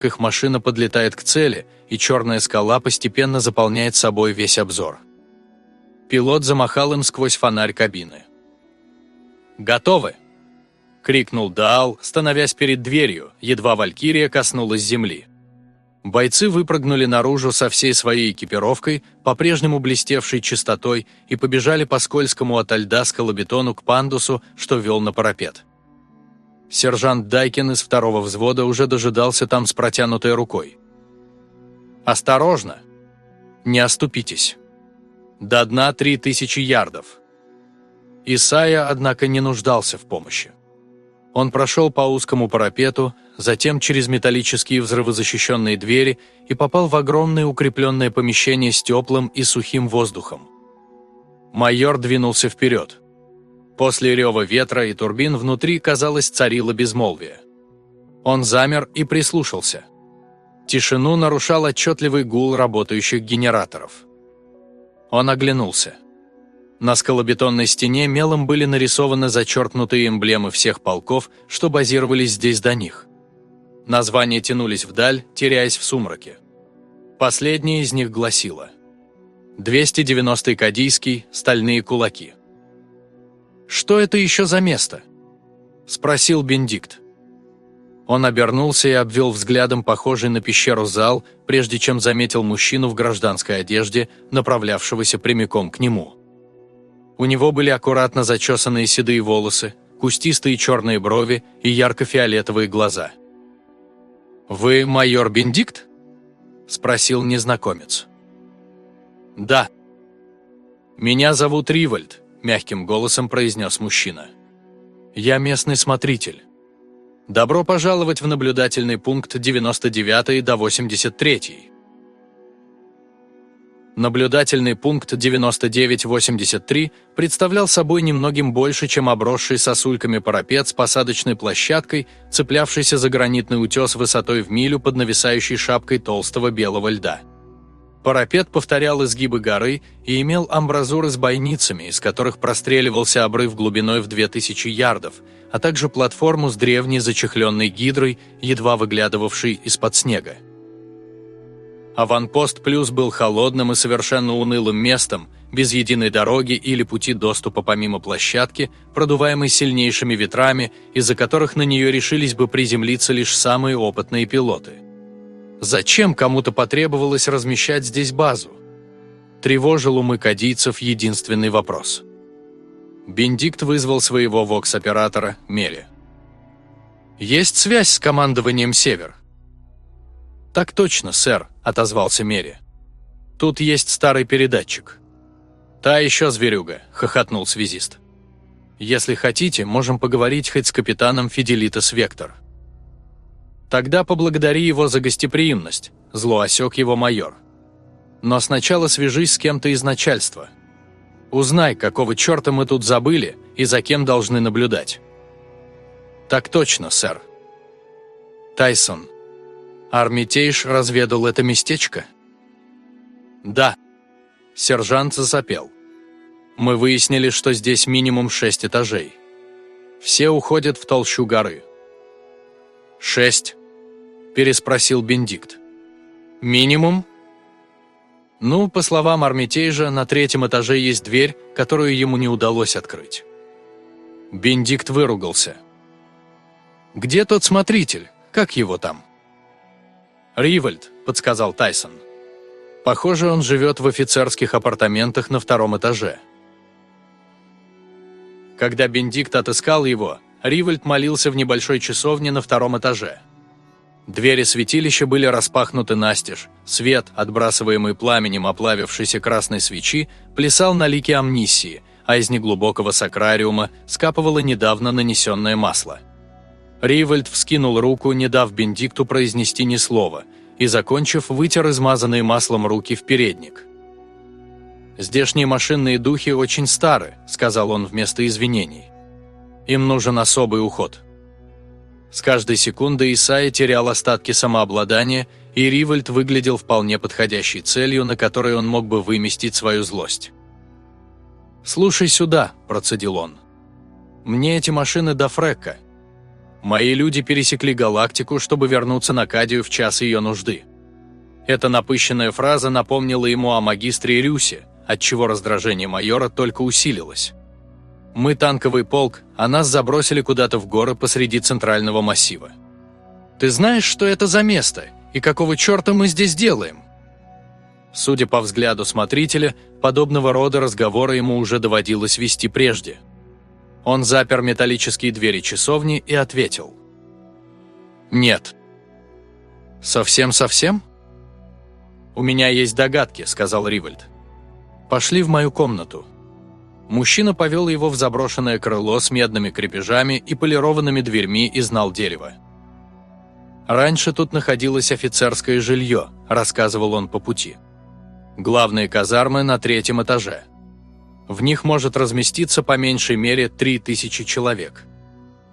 их машина подлетает к цели, и черная скала постепенно заполняет собой весь обзор. Пилот замахал им сквозь фонарь кабины. «Готовы!» — крикнул Даал, становясь перед дверью, едва Валькирия коснулась земли. Бойцы выпрыгнули наружу со всей своей экипировкой, по-прежнему блестевшей чистотой, и побежали по скользкому ото льда скалобетону к пандусу, что вел на парапет. Сержант Дайкин из второго взвода уже дожидался там с протянутой рукой. «Осторожно! Не оступитесь! До дна три тысячи ярдов!» Исайя, однако, не нуждался в помощи. Он прошел по узкому парапету, затем через металлические взрывозащищенные двери и попал в огромное укрепленное помещение с теплым и сухим воздухом. Майор двинулся вперед. После рева ветра и турбин внутри, казалось, царило безмолвие. Он замер и прислушался. Тишину нарушал отчетливый гул работающих генераторов. Он оглянулся. На скалобетонной стене мелом были нарисованы зачеркнутые эмблемы всех полков, что базировались здесь до них. Названия тянулись вдаль, теряясь в сумраке. Последнее из них гласило «290-й Кадийский, стальные кулаки». «Что это еще за место?» – спросил Бендикт. Он обернулся и обвел взглядом похожий на пещеру зал, прежде чем заметил мужчину в гражданской одежде, направлявшегося прямиком к нему. У него были аккуратно зачесанные седые волосы, кустистые черные брови и ярко-фиолетовые глаза. «Вы майор Бендикт?» – спросил незнакомец. «Да». «Меня зовут Ривальд», – мягким голосом произнес мужчина. «Я местный смотритель. Добро пожаловать в наблюдательный пункт 99 до 83. Наблюдательный пункт 9983 представлял собой немногим больше, чем обросший сосульками парапет с посадочной площадкой, цеплявшийся за гранитный утес высотой в милю под нависающей шапкой толстого белого льда. Парапет повторял изгибы горы и имел амбразуры с бойницами, из которых простреливался обрыв глубиной в 2000 ярдов, а также платформу с древней зачехленной гидрой, едва выглядывавшей из-под снега. Аванпост Плюс был холодным и совершенно унылым местом, без единой дороги или пути доступа помимо площадки, продуваемой сильнейшими ветрами, из-за которых на нее решились бы приземлиться лишь самые опытные пилоты. Зачем кому-то потребовалось размещать здесь базу? Тревожил умы кадийцев единственный вопрос. Бендикт вызвал своего вокс-оператора, Мели. «Есть связь с командованием «Север»?» «Так точно, сэр», — отозвался Мери. «Тут есть старый передатчик». «Та еще зверюга», — хохотнул связист. «Если хотите, можем поговорить хоть с капитаном Фиделитас Вектор». «Тогда поблагодари его за гостеприимность», — зло осек его майор. «Но сначала свяжись с кем-то из начальства. Узнай, какого черта мы тут забыли и за кем должны наблюдать». «Так точно, сэр». «Тайсон, Армитейш разведал это местечко? Да. Сержант засопел. Мы выяснили, что здесь минимум шесть этажей. Все уходят в толщу горы. «Шесть?» – переспросил Бендикт. «Минимум?» Ну, по словам Армитейжа, на третьем этаже есть дверь, которую ему не удалось открыть. Бендикт выругался. «Где тот смотритель? Как его там?» «Ривальд», — подсказал Тайсон. «Похоже, он живет в офицерских апартаментах на втором этаже». Когда Бендикт отыскал его, Ривальд молился в небольшой часовне на втором этаже. Двери святилища были распахнуты настежь, свет, отбрасываемый пламенем оплавившейся красной свечи, плясал на лике амнисии, а из неглубокого сакрариума скапывало недавно нанесенное масло – Ривальд вскинул руку, не дав Бендикту произнести ни слова, и, закончив, вытер измазанные маслом руки в передник. «Здешние машинные духи очень стары», — сказал он вместо извинений. «Им нужен особый уход». С каждой секундой Исайя терял остатки самообладания, и Ривальд выглядел вполне подходящей целью, на которой он мог бы выместить свою злость. «Слушай сюда», – процедил он. «Мне эти машины до фрека. Мои люди пересекли галактику, чтобы вернуться на Кадию в час ее нужды. Эта напыщенная фраза напомнила ему о магистре Рюсе, отчего раздражение майора только усилилось. «Мы танковый полк, а нас забросили куда-то в горы посреди центрального массива. Ты знаешь, что это за место, и какого черта мы здесь делаем?» Судя по взгляду смотрителя, подобного рода разговоры ему уже доводилось вести прежде. Он запер металлические двери часовни и ответил. «Нет». «Совсем-совсем?» «У меня есть догадки», — сказал Ривальд. «Пошли в мою комнату». Мужчина повел его в заброшенное крыло с медными крепежами и полированными дверьми из нал дерева. «Раньше тут находилось офицерское жилье», — рассказывал он по пути. «Главные казармы на третьем этаже. В них может разместиться по меньшей мере 3000 человек.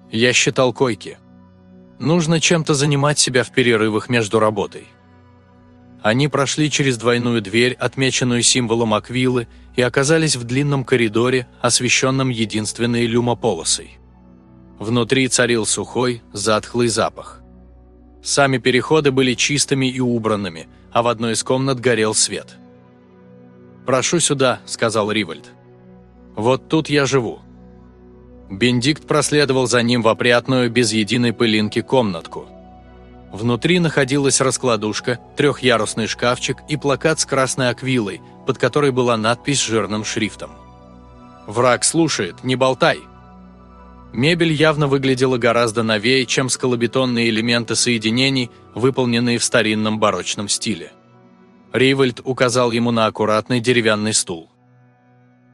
Я считал койки. Нужно чем-то занимать себя в перерывах между работой. Они прошли через двойную дверь, отмеченную символом аквилы, и оказались в длинном коридоре, освещенном единственной люмополосой. Внутри царил сухой, затхлый запах. Сами переходы были чистыми и убранными, а в одной из комнат горел свет. «Прошу сюда», — сказал Ривальд. «Вот тут я живу». Бендикт проследовал за ним в опрятную, без единой пылинки комнатку — Внутри находилась раскладушка, трехъярусный шкафчик и плакат с красной аквилой, под которой была надпись жирным шрифтом. «Враг слушает, не болтай!» Мебель явно выглядела гораздо новее, чем скалобетонные элементы соединений, выполненные в старинном барочном стиле. Ривальд указал ему на аккуратный деревянный стул.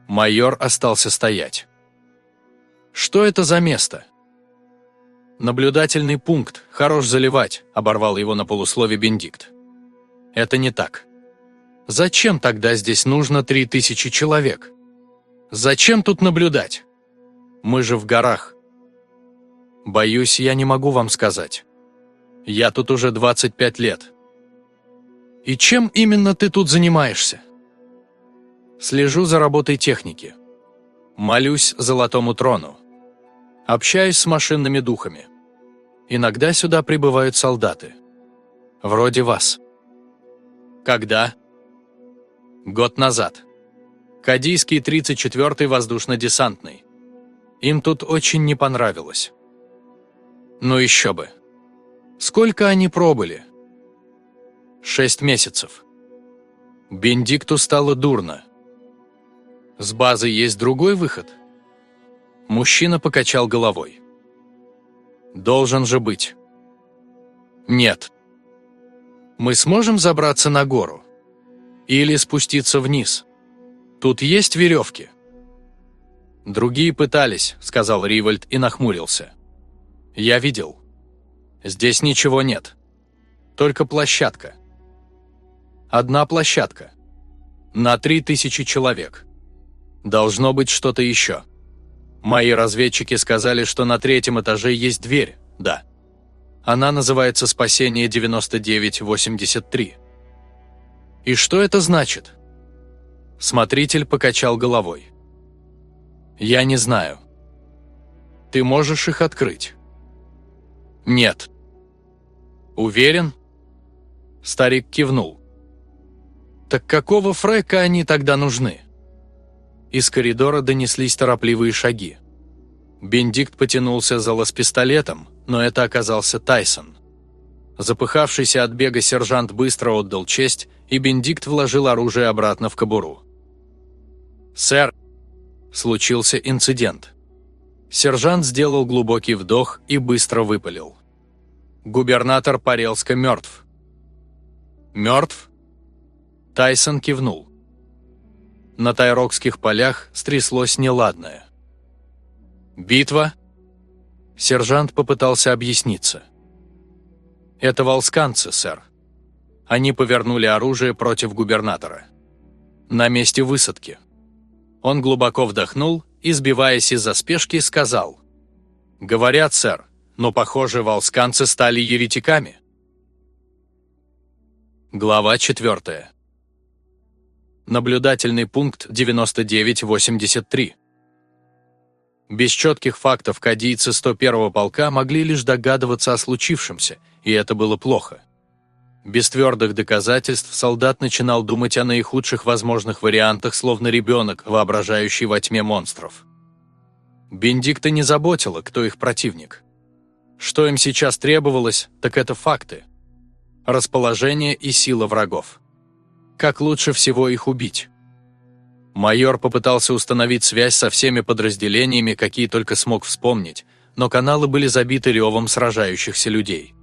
Майор остался стоять. «Что это за место?» «Наблюдательный пункт, хорош заливать», – оборвал его на полуслове Бендикт. «Это не так. Зачем тогда здесь нужно три тысячи человек? Зачем тут наблюдать? Мы же в горах». «Боюсь, я не могу вам сказать. Я тут уже 25 лет». «И чем именно ты тут занимаешься?» «Слежу за работой техники. Молюсь золотому трону. Общаюсь с машинными духами. Иногда сюда прибывают солдаты. Вроде вас. Когда? Год назад. Кадийский 34-й воздушно-десантный. Им тут очень не понравилось. Ну еще бы. Сколько они пробыли? Шесть месяцев. Бендикту стало дурно. С базы есть другой выход? Мужчина покачал головой. «Должен же быть». «Нет». «Мы сможем забраться на гору? Или спуститься вниз? Тут есть веревки?» «Другие пытались», — сказал Ривальд и нахмурился. «Я видел. Здесь ничего нет. Только площадка. Одна площадка. На три тысячи человек. Должно быть что-то еще». Мои разведчики сказали, что на третьем этаже есть дверь, да. Она называется «Спасение 9983». И что это значит? Смотритель покачал головой. Я не знаю. Ты можешь их открыть? Нет. Уверен? Старик кивнул. Так какого фрека они тогда нужны? Из коридора донеслись торопливые шаги. Бендикт потянулся за лаз-пистолетом, но это оказался Тайсон. Запыхавшийся от бега сержант быстро отдал честь, и Бендикт вложил оружие обратно в кобуру. «Сэр!» Случился инцидент. Сержант сделал глубокий вдох и быстро выпалил. «Губернатор Парелска мертв». «Мертв?» Тайсон кивнул. На тайрокских полях стряслось неладное. «Битва?» Сержант попытался объясниться. «Это волсканцы, сэр. Они повернули оружие против губернатора. На месте высадки». Он глубоко вдохнул и, сбиваясь из-за спешки, сказал. «Говорят, сэр, но, похоже, волсканцы стали еретиками». Глава четвертая. Наблюдательный пункт 9983. Без четких фактов кадийцы 101-го полка могли лишь догадываться о случившемся, и это было плохо. Без твердых доказательств солдат начинал думать о наихудших возможных вариантах, словно ребенок, воображающий во тьме монстров. Бендикта не заботило, кто их противник. Что им сейчас требовалось, так это факты. Расположение и сила врагов. Как лучше всего их убить? Майор попытался установить связь со всеми подразделениями, какие только смог вспомнить, но каналы были забиты ревом сражающихся людей.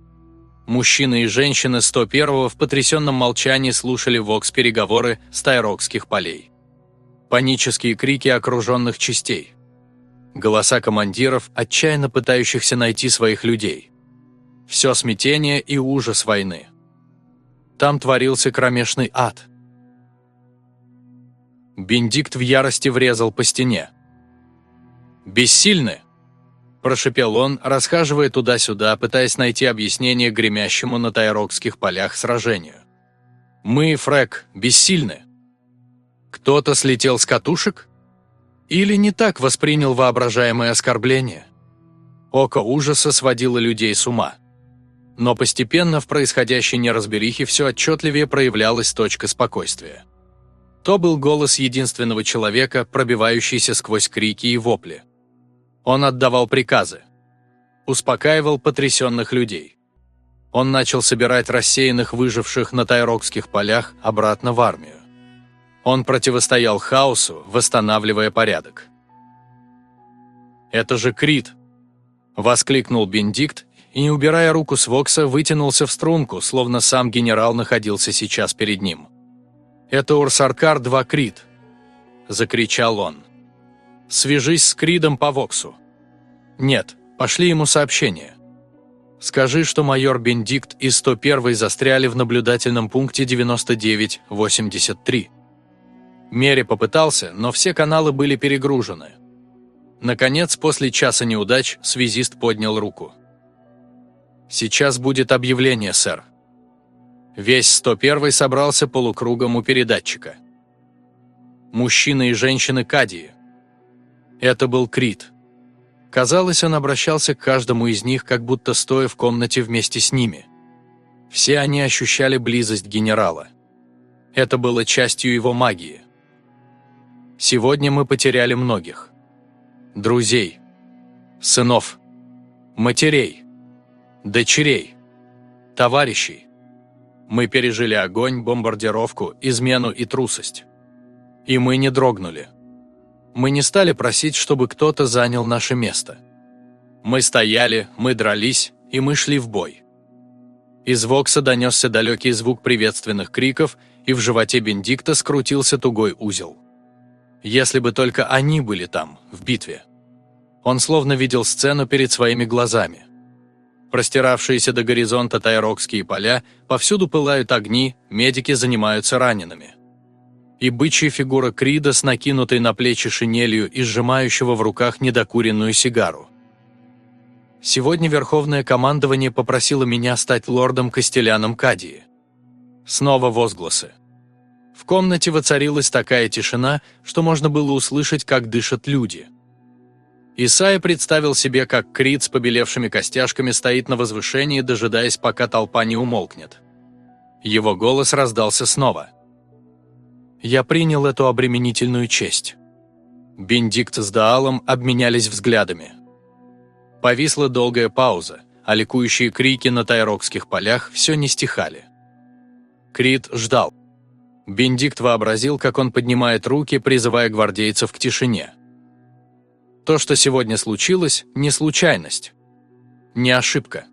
Мужчины и женщины 101-го в потрясенном молчании слушали вокс-переговоры с тайрокских полей. Панические крики окруженных частей. Голоса командиров, отчаянно пытающихся найти своих людей. Все смятение и ужас войны. Там творился кромешный ад. Бендикт в ярости врезал по стене. «Бессильны!» – прошепел он, расхаживая туда-сюда, пытаясь найти объяснение гремящему на тайрокских полях сражению. «Мы, Фрэк, бессильны!» «Кто-то слетел с катушек?» Или не так воспринял воображаемое оскорбление? Око ужаса сводило людей с ума. Но постепенно в происходящей неразберихе все отчетливее проявлялась точка спокойствия. То был голос единственного человека, пробивающийся сквозь крики и вопли. Он отдавал приказы. Успокаивал потрясенных людей. Он начал собирать рассеянных выживших на тайрокских полях обратно в армию. Он противостоял хаосу, восстанавливая порядок. «Это же Крит!» – воскликнул Бендикт и, не убирая руку с Вокса, вытянулся в струнку, словно сам генерал находился сейчас перед ним. «Это Урсаркар-2 Крит!» – закричал он. Свяжись с Кридом по Воксу. Нет, пошли ему сообщение. Скажи, что майор Бендикт и 101 застряли в наблюдательном пункте 9983. Мере попытался, но все каналы были перегружены. Наконец, после часа неудач, связист поднял руку. «Сейчас будет объявление, сэр». Весь 101 собрался полукругом у передатчика. Мужчины и женщины Кадии, это был Крит. Казалось, он обращался к каждому из них, как будто стоя в комнате вместе с ними. Все они ощущали близость генерала. Это было частью его магии. Сегодня мы потеряли многих. Друзей, сынов, матерей, дочерей, товарищей. Мы пережили огонь, бомбардировку, измену и трусость. И мы не дрогнули. Мы не стали просить, чтобы кто-то занял наше место. Мы стояли, мы дрались, и мы шли в бой. Из Вокса донесся далекий звук приветственных криков, и в животе Бендикта скрутился тугой узел. Если бы только они были там, в битве. Он словно видел сцену перед своими глазами. Простиравшиеся до горизонта тайрокские поля, повсюду пылают огни, медики занимаются ранеными и бычья фигура Крида с накинутой на плечи шинелью и сжимающего в руках недокуренную сигару. Сегодня Верховное командование попросило меня стать лордом-костеляном Кадии. Снова возгласы. В комнате воцарилась такая тишина, что можно было услышать, как дышат люди. Исайя представил себе, как Крид с побелевшими костяшками стоит на возвышении, дожидаясь, пока толпа не умолкнет. Его голос раздался снова – я принял эту обременительную честь. Бендикт с Даалом обменялись взглядами. Повисла долгая пауза, а ликующие крики на тайрокских полях все не стихали. Крит ждал. Бендикт вообразил, как он поднимает руки, призывая гвардейцев к тишине. То, что сегодня случилось, не случайность. Не ошибка.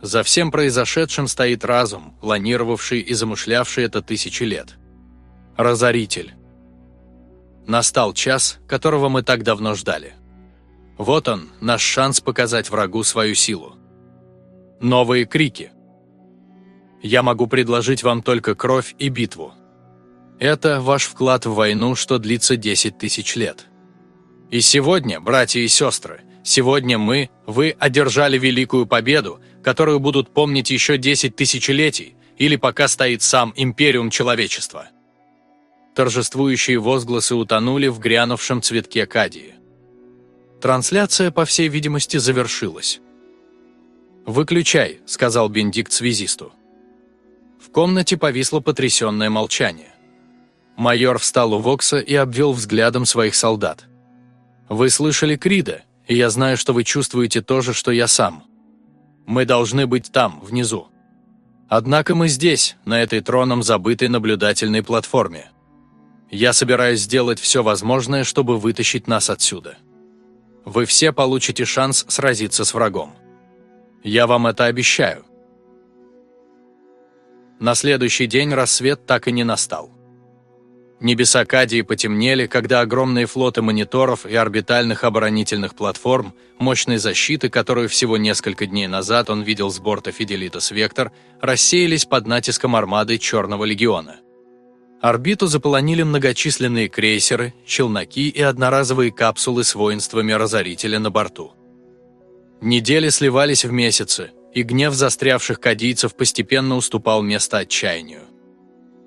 За всем произошедшим стоит разум, планировавший и замышлявший это тысячи лет. Разоритель. Настал час, которого мы так давно ждали. Вот он, наш шанс показать врагу свою силу. Новые крики. Я могу предложить вам только кровь и битву. Это ваш вклад в войну, что длится 10 тысяч лет. И сегодня, братья и сестры, сегодня мы, вы одержали великую победу, которую будут помнить еще 10 тысячелетий, или пока стоит сам империум человечества торжествующие возгласы утонули в грянувшем цветке кадии. Трансляция, по всей видимости, завершилась. «Выключай», – сказал Бендикт связисту. В комнате повисло потрясенное молчание. Майор встал у Вокса и обвел взглядом своих солдат. «Вы слышали Крида, и я знаю, что вы чувствуете то же, что я сам. Мы должны быть там, внизу. Однако мы здесь, на этой троном забытой наблюдательной платформе. Я собираюсь сделать все возможное, чтобы вытащить нас отсюда. Вы все получите шанс сразиться с врагом. Я вам это обещаю. На следующий день рассвет так и не настал. Небеса Кадии потемнели, когда огромные флоты мониторов и орбитальных оборонительных платформ, мощной защиты, которую всего несколько дней назад он видел с борта Фиделитас Вектор, рассеялись под натиском армады Черного легиона. Орбиту заполонили многочисленные крейсеры, челноки и одноразовые капсулы с воинствами Разорителя на борту. Недели сливались в месяцы, и гнев застрявших кадийцев постепенно уступал место отчаянию.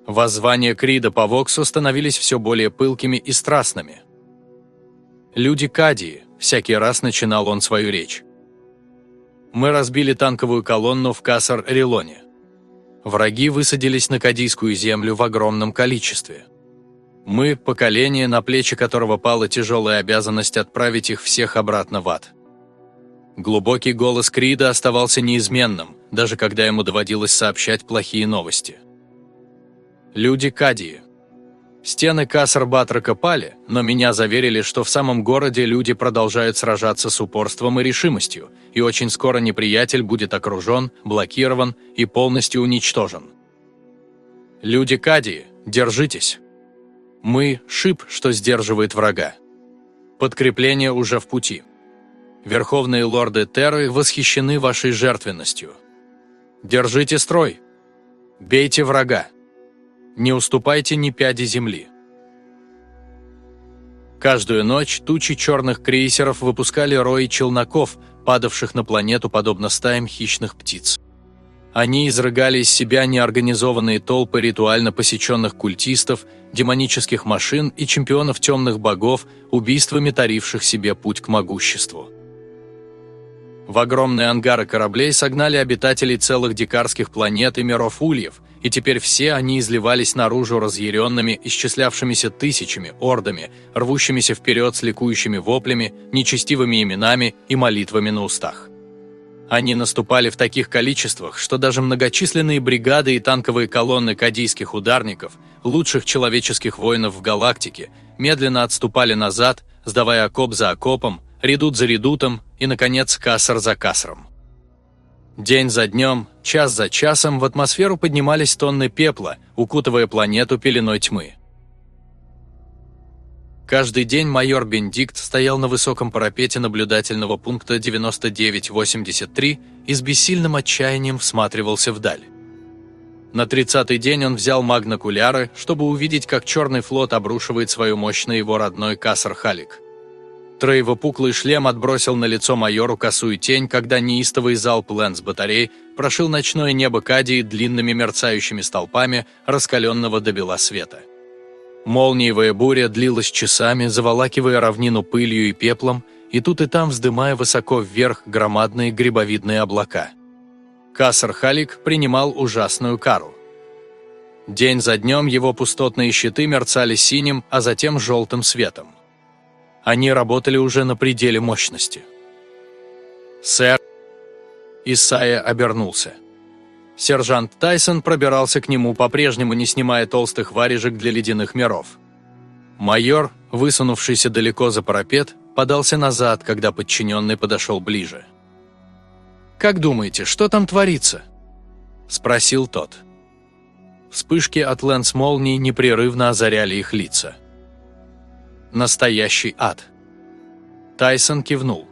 Воззвания Крида по Воксу становились все более пылкими и страстными. «Люди Кадии», – всякий раз начинал он свою речь. «Мы разбили танковую колонну в Кассар-Релоне. Враги высадились на Кадийскую землю в огромном количестве. Мы – поколение, на плечи которого пала тяжелая обязанность отправить их всех обратно в ад». Глубокий голос Крида оставался неизменным, даже когда ему доводилось сообщать плохие новости. Люди Кадии. Стены Касар-Батрака пали, но меня заверили, что в самом городе люди продолжают сражаться с упорством и решимостью, и очень скоро неприятель будет окружен, блокирован и полностью уничтожен. Люди Кадии, держитесь. Мы – шип, что сдерживает врага. Подкрепление уже в пути. Верховные лорды Терры восхищены вашей жертвенностью. Держите строй. Бейте врага. Не уступайте ни пяди земли. Каждую ночь тучи черных крейсеров выпускали рои челноков, падавших на планету подобно стаям хищных птиц. Они изрыгали из себя неорганизованные толпы ритуально посеченных культистов, демонических машин и чемпионов темных богов, убийствами таривших себе путь к могуществу. В огромные ангары кораблей согнали обитателей целых дикарских планет и миров ульев – и теперь все они изливались наружу разъяренными, исчислявшимися тысячами, ордами, рвущимися вперед с ликующими воплями, нечестивыми именами и молитвами на устах. Они наступали в таких количествах, что даже многочисленные бригады и танковые колонны кадийских ударников, лучших человеческих воинов в галактике, медленно отступали назад, сдавая окоп за окопом, редут за редутом и, наконец, кассар за кассаром. День за днем, час за часом в атмосферу поднимались тонны пепла, укутывая планету пеленой тьмы. Каждый день майор Бендикт стоял на высоком парапете наблюдательного пункта 9983 и с бессильным отчаянием всматривался вдаль. На тридцатый день он взял магнокуляры, чтобы увидеть, как Черный флот обрушивает свою мощь на его родной Кассар-Халик. Троевопуклый шлем отбросил на лицо майору косую тень, когда неистовый залп лэнс батарей прошил ночное небо Кадии длинными мерцающими столпами раскаленного до бела света. Молниевая буря длилась часами, заволакивая равнину пылью и пеплом, и тут и там вздымая высоко вверх громадные грибовидные облака. Кассар-Халик принимал ужасную кару. День за днем его пустотные щиты мерцали синим, а затем желтым светом. Они работали уже на пределе мощности. «Сэр!» Исайя обернулся. Сержант Тайсон пробирался к нему, по-прежнему не снимая толстых варежек для ледяных миров. Майор, высунувшийся далеко за парапет, подался назад, когда подчиненный подошел ближе. «Как думаете, что там творится?» – спросил тот. Вспышки от лэнс-молний непрерывно озаряли их лица. Настоящий ад. Тайсон кивнул.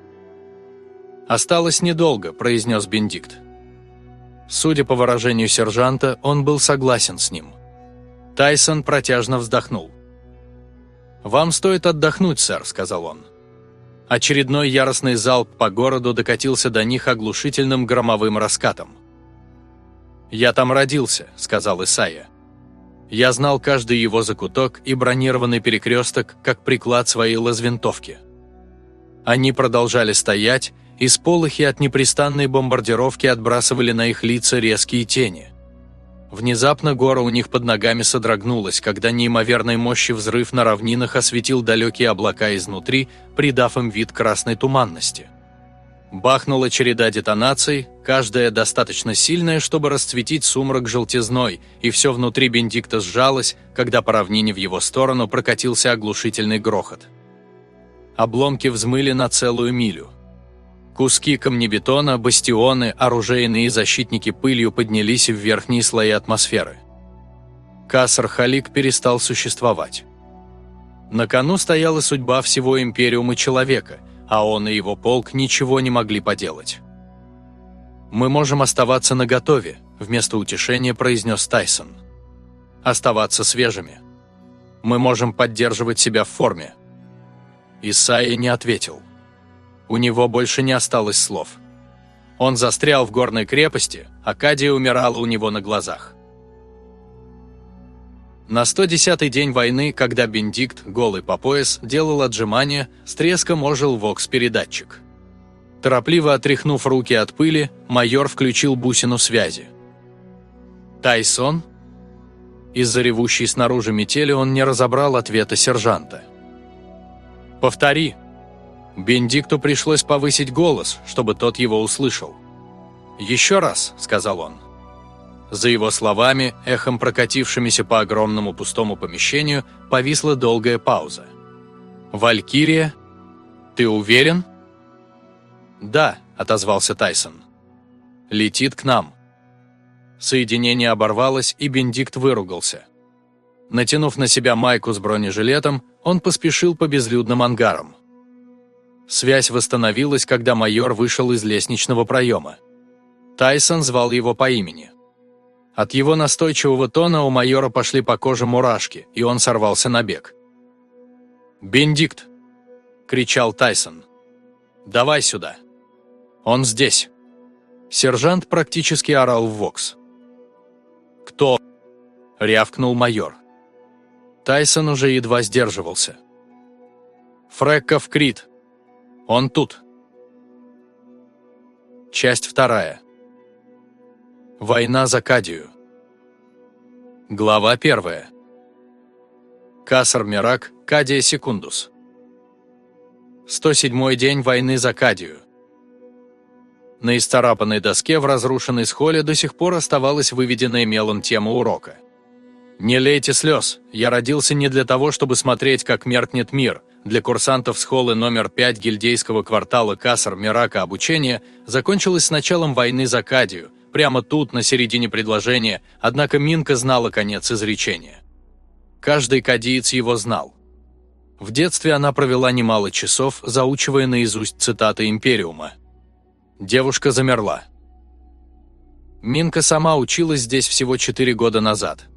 «Осталось недолго», – произнес Бендикт. Судя по выражению сержанта, он был согласен с ним. Тайсон протяжно вздохнул. «Вам стоит отдохнуть, сэр», – сказал он. Очередной яростный залп по городу докатился до них оглушительным громовым раскатом. «Я там родился», – сказал Исайя. Я знал каждый его закуток и бронированный перекресток, как приклад своей лазвинтовки. Они продолжали стоять, и сполохи от непрестанной бомбардировки отбрасывали на их лица резкие тени. Внезапно гора у них под ногами содрогнулась, когда неимоверной мощи взрыв на равнинах осветил далекие облака изнутри, придав им вид красной туманности. Бахнула череда детонаций, каждая достаточно сильная, чтобы расцветить сумрак желтизной, и все внутри Бендикта сжалось, когда по равнине в его сторону прокатился оглушительный грохот. Обломки взмыли на целую милю. Куски камнебетона, бастионы, оружейные защитники пылью поднялись в верхние слои атмосферы. Кассар-Халик перестал существовать. На кону стояла судьба всего Империума Человека – а он и его полк ничего не могли поделать. «Мы можем оставаться наготове», – вместо утешения произнес Тайсон. «Оставаться свежими. Мы можем поддерживать себя в форме». Исайя не ответил. У него больше не осталось слов. Он застрял в горной крепости, Акадия умирала у него на глазах. На 110-й день войны, когда Бендикт, голый по пояс, делал отжимания, с треском ожил вокс-передатчик. Торопливо отряхнув руки от пыли, майор включил бусину связи. «Тайсон?» Из-за ревущей снаружи метели он не разобрал ответа сержанта. «Повтори!» Бендикту пришлось повысить голос, чтобы тот его услышал. «Еще раз», — сказал он. За его словами, эхом прокатившимися по огромному пустому помещению, повисла долгая пауза. «Валькирия? Ты уверен?» «Да», — отозвался Тайсон. «Летит к нам». Соединение оборвалось, и Бендикт выругался. Натянув на себя майку с бронежилетом, он поспешил по безлюдным ангарам. Связь восстановилась, когда майор вышел из лестничного проема. Тайсон звал его по имени. От его настойчивого тона у майора пошли по коже мурашки, и он сорвался на бег. «Бендикт!» – кричал Тайсон. «Давай сюда!» «Он здесь!» Сержант практически орал в вокс. «Кто?» – рявкнул майор. Тайсон уже едва сдерживался. «Фрекков Крит! Он тут!» Часть вторая. Война за Кадию. Глава первая. Касар Мирак, Кадия Секундус. 107 день войны за Кадию. На исцарапанной доске в разрушенной схоле до сих пор оставалась выведенная мелом тема урока. «Не лейте слез, я родился не для того, чтобы смотреть, как меркнет мир», для курсантов схолы номер 5 гильдейского квартала Касар Мирака обучение закончилось с началом войны за Кадию – прямо тут, на середине предложения, однако Минка знала конец изречения. Каждый кадиец его знал. В детстве она провела немало часов, заучивая наизусть цитаты Империума. Девушка замерла. Минка сама училась здесь всего четыре года назад –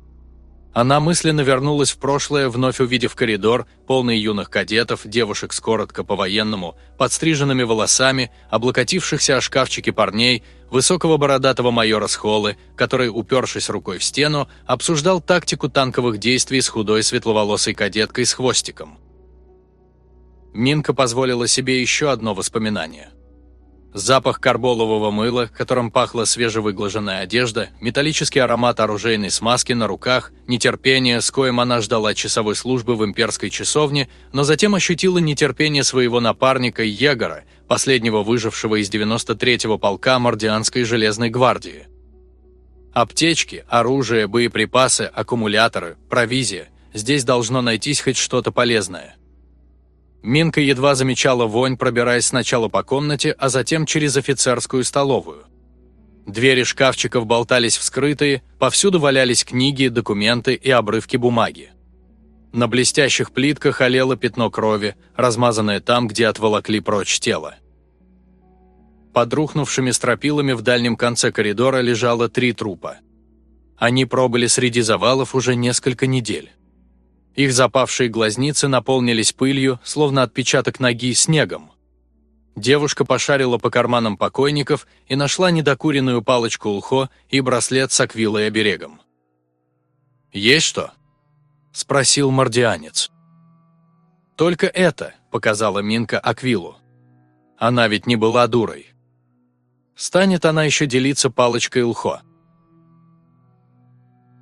она мысленно вернулась в прошлое, вновь увидев коридор, полный юных кадетов, девушек с коротко по-военному, подстриженными волосами, облокотившихся о шкафчики парней, высокого бородатого майора Схолы, который, упершись рукой в стену, обсуждал тактику танковых действий с худой светловолосой кадеткой с хвостиком. Минка позволила себе еще одно воспоминание. Запах карболового мыла, которым пахла свежевыглаженная одежда, металлический аромат оружейной смазки на руках, нетерпение, с коем она ждала часовой службы в имперской часовне, но затем ощутила нетерпение своего напарника Егора, последнего выжившего из 93-го полка Мордианской железной гвардии. Аптечки, оружие, боеприпасы, аккумуляторы, провизия. Здесь должно найтись хоть что-то полезное. Минка едва замечала вонь, пробираясь сначала по комнате, а затем через офицерскую столовую. Двери шкафчиков болтались вскрытые, повсюду валялись книги, документы и обрывки бумаги. На блестящих плитках олело пятно крови, размазанное там, где отволокли прочь тело. Под рухнувшими стропилами в дальнем конце коридора лежало три трупа. Они пробыли среди завалов уже несколько недель. Их запавшие глазницы наполнились пылью, словно отпечаток ноги снегом. Девушка пошарила по карманам покойников и нашла недокуренную палочку улхо и браслет с аквилой оберегом. «Есть что?» – спросил мордианец. «Только это», – показала Минка Аквилу. Она ведь не была дурой. Станет она еще делиться палочкой лхо.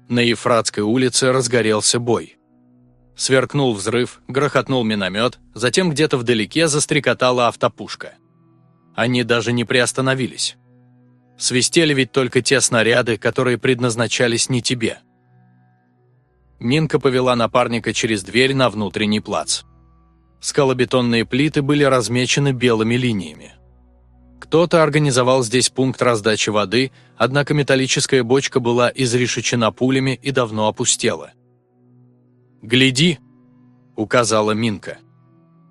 На Ефратской улице разгорелся бой. Сверкнул взрыв, грохотнул миномет, затем где-то вдалеке застрекотала автопушка. Они даже не приостановились. Свистели ведь только те снаряды, которые предназначались не тебе. Минка повела напарника через дверь на внутренний плац. Скалобетонные плиты были размечены белыми линиями. Кто-то организовал здесь пункт раздачи воды, однако металлическая бочка была изрешечена пулями и давно опустела. «Гляди!» – указала Минка.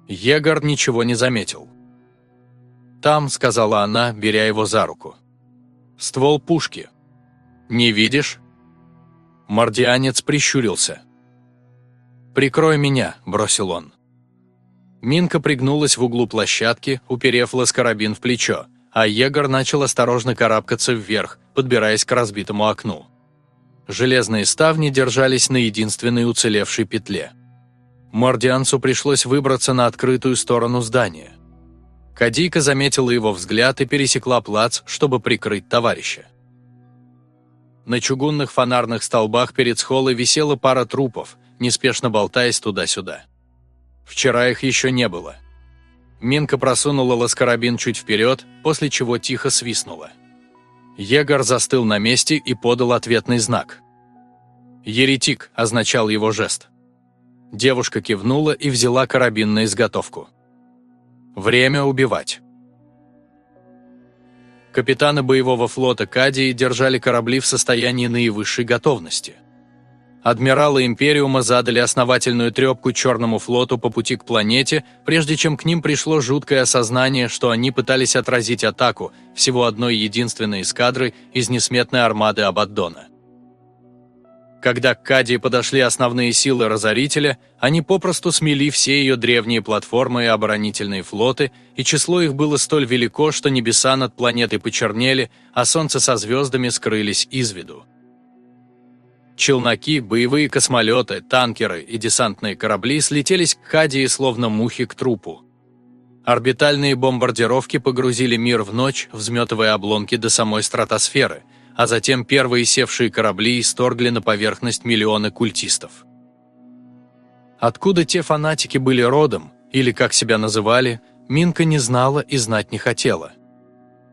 Егор ничего не заметил. «Там», – сказала она, беря его за руку. «Ствол пушки. Не видишь?» Мордианец прищурился. «Прикрой меня», – бросил он. Минка пригнулась в углу площадки, уперев ласкарабин в плечо, а Егор начал осторожно карабкаться вверх, подбираясь к разбитому окну. Железные ставни держались на единственной уцелевшей петле. Мордианцу пришлось выбраться на открытую сторону здания. Кадийка заметила его взгляд и пересекла плац, чтобы прикрыть товарища. На чугунных фонарных столбах перед схолой висела пара трупов, неспешно болтаясь туда-сюда. Вчера их еще не было. Минка просунула ласкарабин чуть вперед, после чего тихо свистнула. Егор застыл на месте и подал ответный знак. «Еретик» означал его жест. Девушка кивнула и взяла карабин на изготовку. «Время убивать». Капитаны боевого флота Кадии держали корабли в состоянии наивысшей готовности – Адмиралы Империума задали основательную трепку Черному флоту по пути к планете, прежде чем к ним пришло жуткое осознание, что они пытались отразить атаку всего одной единственной эскадры из несметной армады Абаддона. Когда к Кадии подошли основные силы Разорителя, они попросту смели все ее древние платформы и оборонительные флоты, и число их было столь велико, что небеса над планетой почернели, а солнце со звездами скрылись из виду. Челноки, боевые космолеты, танкеры и десантные корабли слетелись к Хадии словно мухи к трупу. Орбитальные бомбардировки погрузили мир в ночь, взметывая обломки до самой стратосферы, а затем первые севшие корабли исторгли на поверхность миллионы культистов. Откуда те фанатики были родом, или как себя называли, Минка не знала и знать не хотела.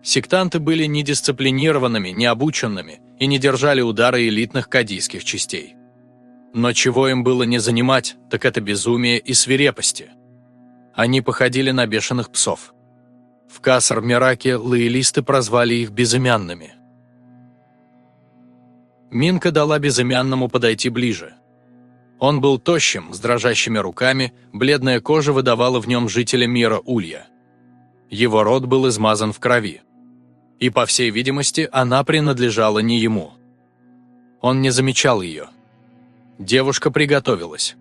Сектанты были недисциплинированными, необученными – и не держали удара элитных кадийских частей. Но чего им было не занимать, так это безумие и свирепости. Они походили на бешеных псов. В Касар-Мираке лоялисты прозвали их безымянными. Минка дала безымянному подойти ближе. Он был тощим, с дрожащими руками, бледная кожа выдавала в нем жителя мира Улья. Его рот был измазан в крови и, по всей видимости, она принадлежала не ему. Он не замечал ее. Девушка приготовилась.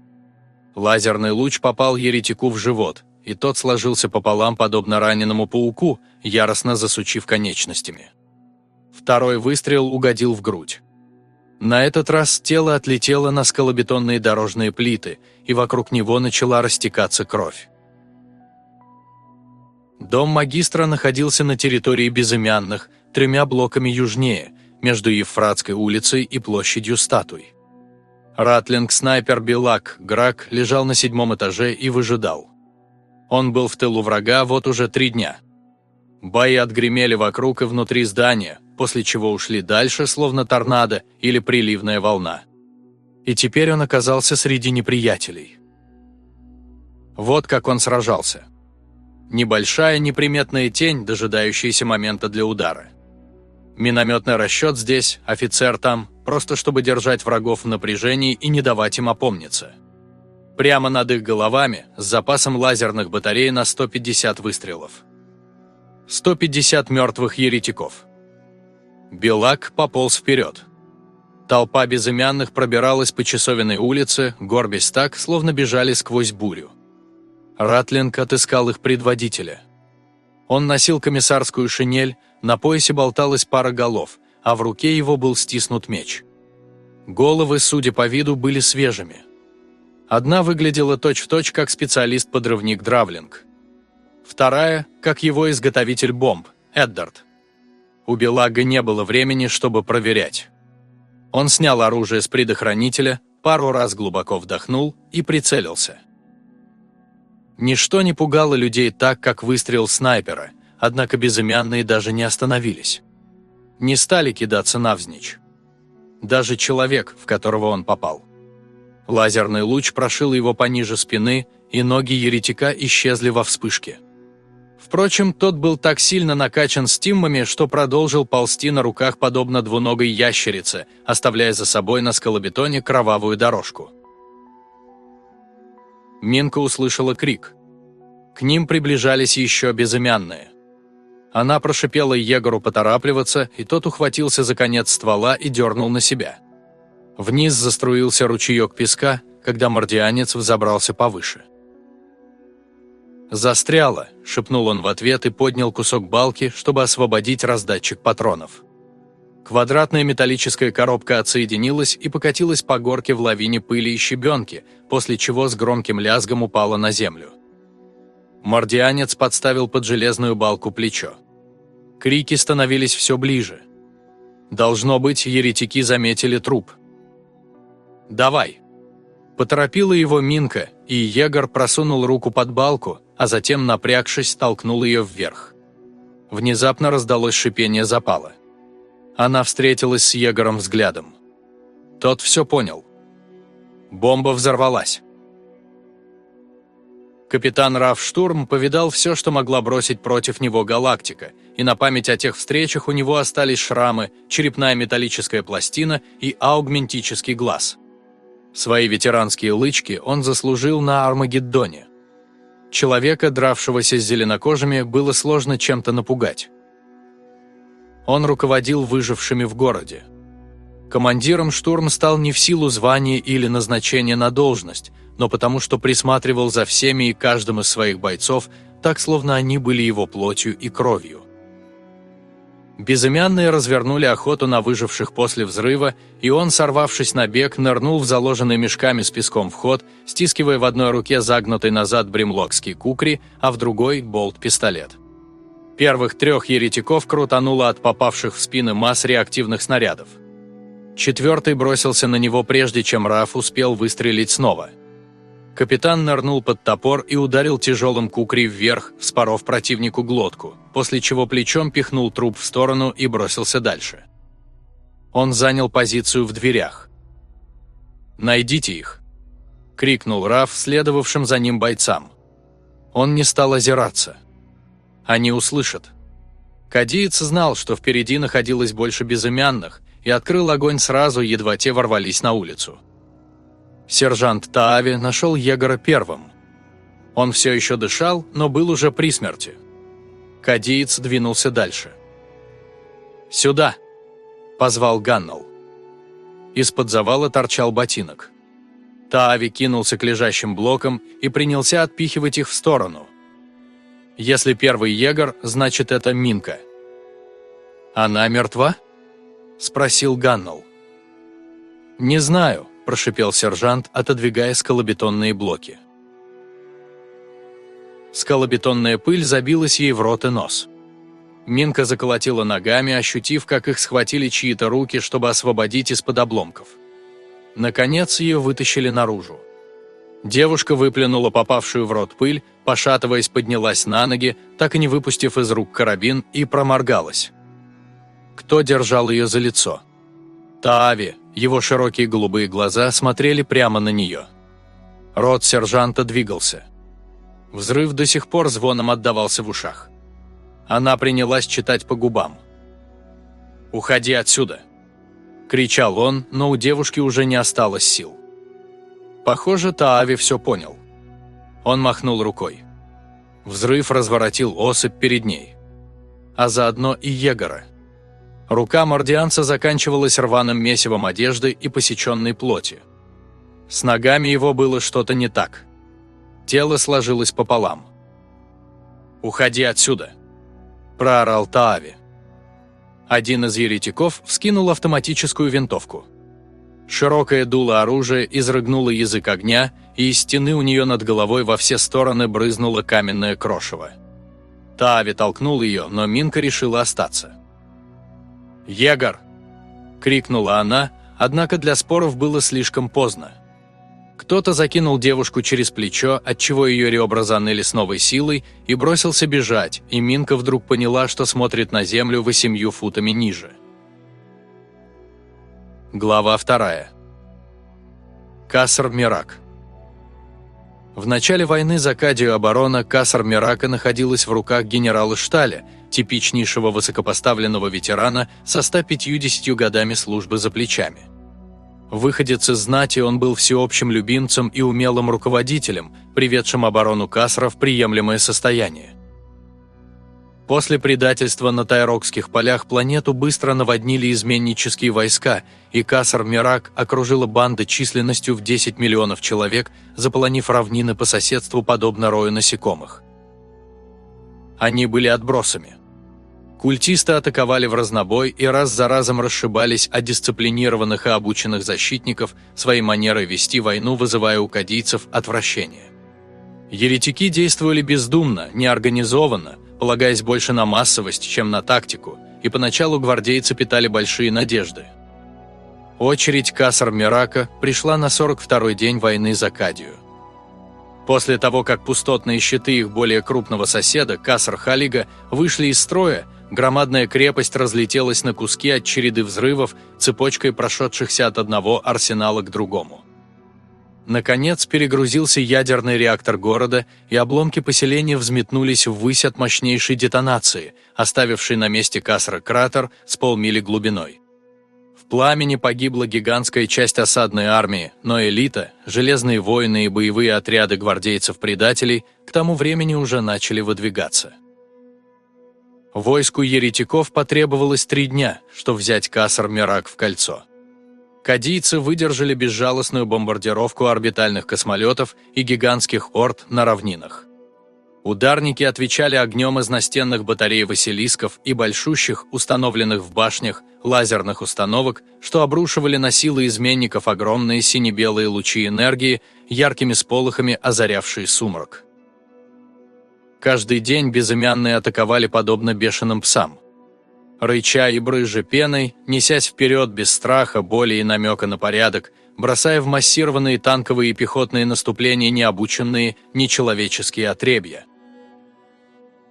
Лазерный луч попал еретику в живот, и тот сложился пополам, подобно раненому пауку, яростно засучив конечностями. Второй выстрел угодил в грудь. На этот раз тело отлетело на скалобетонные дорожные плиты, и вокруг него начала растекаться кровь. Дом магистра находился на территории Безымянных, тремя блоками южнее, между Евфратской улицей и площадью статуй. Ратлинг-снайпер Белак Грак лежал на седьмом этаже и выжидал. Он был в тылу врага вот уже три дня. Бои отгремели вокруг и внутри здания, после чего ушли дальше, словно торнадо или приливная волна. И теперь он оказался среди неприятелей. Вот как он сражался. Небольшая неприметная тень, дожидающаяся момента для удара. Минометный расчет здесь, офицер там, просто чтобы держать врагов в напряжении и не давать им опомниться. Прямо над их головами, с запасом лазерных батарей на 150 выстрелов. 150 мертвых еретиков. Белак пополз вперед. Толпа безымянных пробиралась по часовенной улице, горбясь так, словно бежали сквозь бурю. Ратлинг отыскал их предводителя. Он носил комиссарскую шинель, на поясе болталась пара голов, а в руке его был стиснут меч. Головы, судя по виду, были свежими. Одна выглядела точь-в-точь, точь, как специалист-подрывник Дравлинг. Вторая, как его изготовитель бомб, Эддард. У Белага не было времени, чтобы проверять. Он снял оружие с предохранителя, пару раз глубоко вдохнул и прицелился. Ничто не пугало людей так, как выстрел снайпера, однако безымянные даже не остановились. Не стали кидаться навзничь. Даже человек, в которого он попал. Лазерный луч прошил его пониже спины, и ноги еретика исчезли во вспышке. Впрочем, тот был так сильно накачан стиммами, что продолжил ползти на руках подобно двуногой ящерице, оставляя за собой на скалобетоне кровавую дорожку. Минка услышала крик. К ним приближались еще безымянные. Она прошипела Егору поторапливаться, и тот ухватился за конец ствола и дернул на себя. Вниз заструился ручеек песка, когда мордианец взобрался повыше. «Застряло», – шепнул он в ответ и поднял кусок балки, чтобы освободить раздатчик патронов. Квадратная металлическая коробка отсоединилась и покатилась по горке в лавине пыли и щебенки, после чего с громким лязгом упала на землю. Мордианец подставил под железную балку плечо. Крики становились все ближе. Должно быть, еретики заметили труп. «Давай!» Поторопила его Минка, и Егор просунул руку под балку, а затем, напрягшись, толкнул ее вверх. Внезапно раздалось шипение запала. Она встретилась с Егором взглядом. Тот все понял. Бомба взорвалась. Капитан Раф Штурм повидал все, что могла бросить против него галактика, и на память о тех встречах у него остались шрамы, черепная металлическая пластина и аугментический глаз. Свои ветеранские лычки он заслужил на Армагеддоне. Человека, дравшегося с зеленокожими, было сложно чем-то напугать. Он руководил выжившими в городе. Командиром штурм стал не в силу звания или назначения на должность, но потому что присматривал за всеми и каждым из своих бойцов, так словно они были его плотью и кровью. Безымянные развернули охоту на выживших после взрыва, и он, сорвавшись на бег, нырнул в заложенный мешками с песком вход, стискивая в одной руке загнутый назад бремлокский кукри, а в другой – болт-пистолет. Первых трех еретиков крутануло от попавших в спины масс реактивных снарядов. Четвертый бросился на него прежде, чем Раф успел выстрелить снова – Капитан нырнул под топор и ударил тяжелым кукри вверх, вспоров противнику глотку, после чего плечом пихнул труп в сторону и бросился дальше. Он занял позицию в дверях. «Найдите их!» – крикнул Раф следовавшим за ним бойцам. Он не стал озираться. Они услышат. Кадиец знал, что впереди находилось больше безымянных, и открыл огонь сразу, едва те ворвались на улицу. Сержант Таави нашел Егора первым. Он все еще дышал, но был уже при смерти. Кадиец двинулся дальше. «Сюда!» – позвал Ганнел. Из-под завала торчал ботинок. Таави кинулся к лежащим блокам и принялся отпихивать их в сторону. Если первый егор, значит это Минка. «Она мертва?» – спросил Ганнел. «Не знаю», прошипел сержант, отодвигая скалобетонные блоки. Скалобетонная пыль забилась ей в рот и нос. Минка заколотила ногами, ощутив, как их схватили чьи-то руки, чтобы освободить из-под обломков. Наконец ее вытащили наружу. Девушка выплюнула попавшую в рот пыль, пошатываясь, поднялась на ноги, так и не выпустив из рук карабин, и проморгалась. Кто держал ее за лицо? Таави, его широкие голубые глаза смотрели прямо на нее. Рот сержанта двигался. Взрыв до сих пор звоном отдавался в ушах. Она принялась читать по губам. «Уходи отсюда!» Кричал он, но у девушки уже не осталось сил. Похоже, Таави все понял. Он махнул рукой. Взрыв разворотил особь перед ней. А заодно и Егора. Рука мордианца заканчивалась рваным месивом одежды и посеченной плоти. С ногами его было что-то не так. Тело сложилось пополам. «Уходи отсюда!» – проорал Таави. Один из еретиков вскинул автоматическую винтовку. Широкое дуло оружия изрыгнуло язык огня, и из стены у нее над головой во все стороны брызнуло каменное крошево. Таави толкнул ее, но Минка решила остаться. «Егор!» – крикнула она, однако для споров было слишком поздно. Кто-то закинул девушку через плечо, отчего ее ребра заныли с новой силой, и бросился бежать, и Минка вдруг поняла, что смотрит на землю восемью футами ниже. Глава вторая. Каср Мирак. В начале войны за Кадию оборона Касар Мирака находилась в руках генерала Шталя, типичнейшего высокопоставленного ветерана со 150 годами службы за плечами. Выходец из знати, он был всеобщим любимцем и умелым руководителем, приведшим оборону Касра в приемлемое состояние. После предательства на Тайрокских полях планету быстро наводнили изменнические войска, и Касар-Мирак окружила банда численностью в 10 миллионов человек, заполонив равнины по соседству подобно рою насекомых. Они были отбросами. Культисты атаковали в разнобой и раз за разом расшибались от дисциплинированных и обученных защитников, своей манерой вести войну вызывая у кадийцев отвращение. Еретики действовали бездумно, неорганизованно, полагаясь больше на массовость, чем на тактику, и поначалу гвардейцы питали большие надежды. Очередь Касар Мирака пришла на 42-й день войны за Кадию. После того, как пустотные щиты их более крупного соседа, Касар Халига, вышли из строя, громадная крепость разлетелась на куски от череды взрывов, цепочкой прошедшихся от одного арсенала к другому. Наконец перегрузился ядерный реактор города, и обломки поселения взметнулись ввысь от мощнейшей детонации, оставившей на месте Касра кратер с полмили глубиной. В пламени погибла гигантская часть осадной армии, но элита, железные воины и боевые отряды гвардейцев-предателей к тому времени уже начали выдвигаться. Войску еретиков потребовалось три дня, чтобы взять Касар-Мирак в кольцо. Кадийцы выдержали безжалостную бомбардировку орбитальных космолетов и гигантских орд на равнинах. Ударники отвечали огнем из настенных батарей Василисков и большущих, установленных в башнях, лазерных установок, что обрушивали на силы изменников огромные сине-белые лучи энергии, яркими сполохами озарявшие сумрак. Каждый день безымянные атаковали подобно бешеным псам – рыча и брызжа пеной, несясь вперед без страха, боли и намека на порядок, бросая в массированные танковые и пехотные наступления необученные, нечеловеческие отребья.